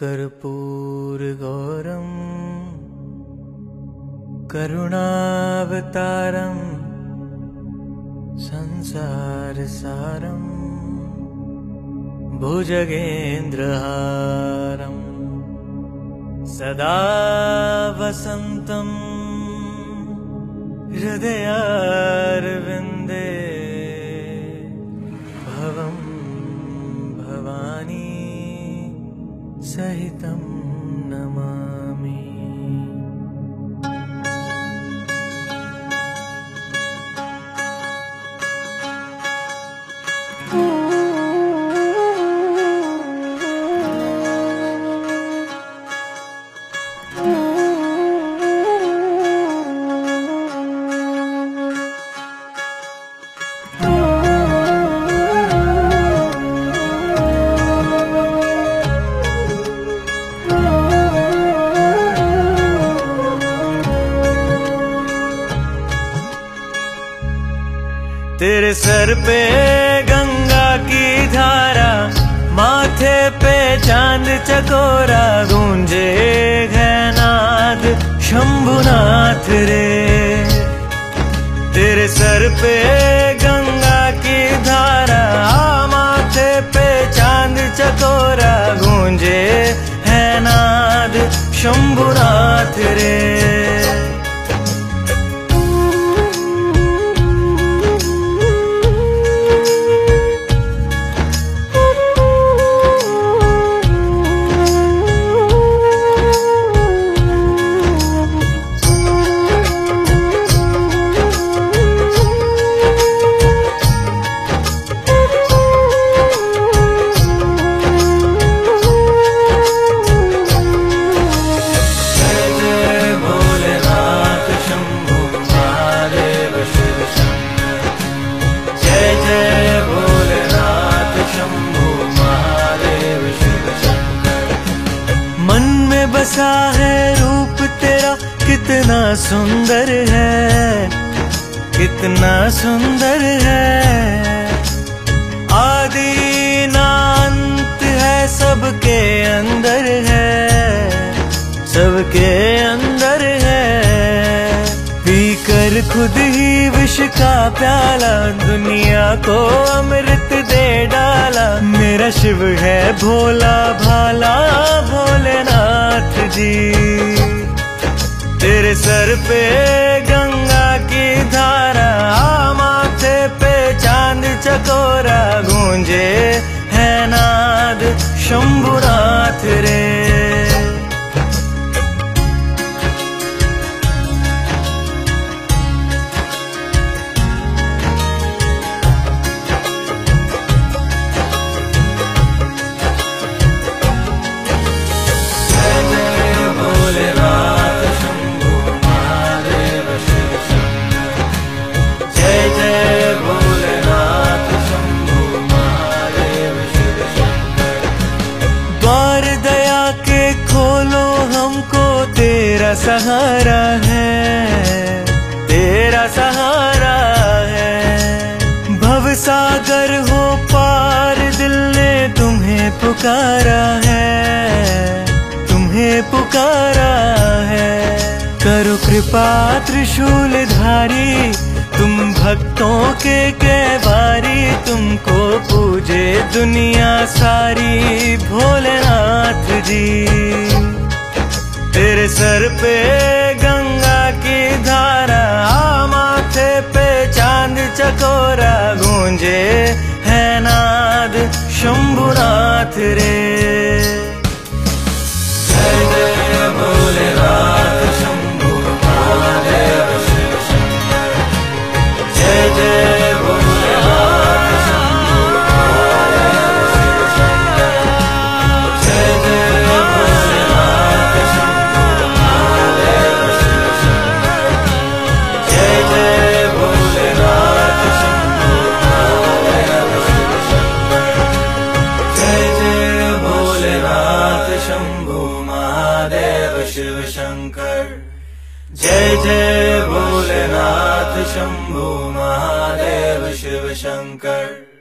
कर्पूरगौरम् करुणावतारम् संसारसारम् भुजगेन्द्रहारम् सदा वसन्तम् हृदयारविन्दे भव सहितं नम। तेरे सर पे गंगा की धारा, माथे पे चाँद चकोरा, गूंजे घनाद शंभुनाथ रे। तेरे सर पे बसा है रूप तेरा, कितना सुंदर है, कितना सुंदर है। आदि ना है, सबके अंदर है, सबके अंदर है। पीकर खुद ही विष का प्याला, दुनिया को अमृत डाला, मेरा शिव है भोला भाला, भोलेनाथ जी। तेरे सर पे गंगा की धारा माथे पे चाँद चकोरा, गूंजे है नाद शंभुनाथ सहारा है, तेरा सहारा है। भव सागर हो पार दिल ने तुम्हें पुकारा है, तुम्हें पुकारा है। करो कृपा त्रिशूल धारी तुम भक्तों के कहवारी तुमको पूजे दुनिया सारी, भोलेनाथ जी। तेरे सर पे गंगा की धारा माथे पे चाँद चकोरा, गूंजे है नाद, शंभुनाथ रे। शंकर। जय जय भोलेनाथ शंभु महादेव शिव शंकर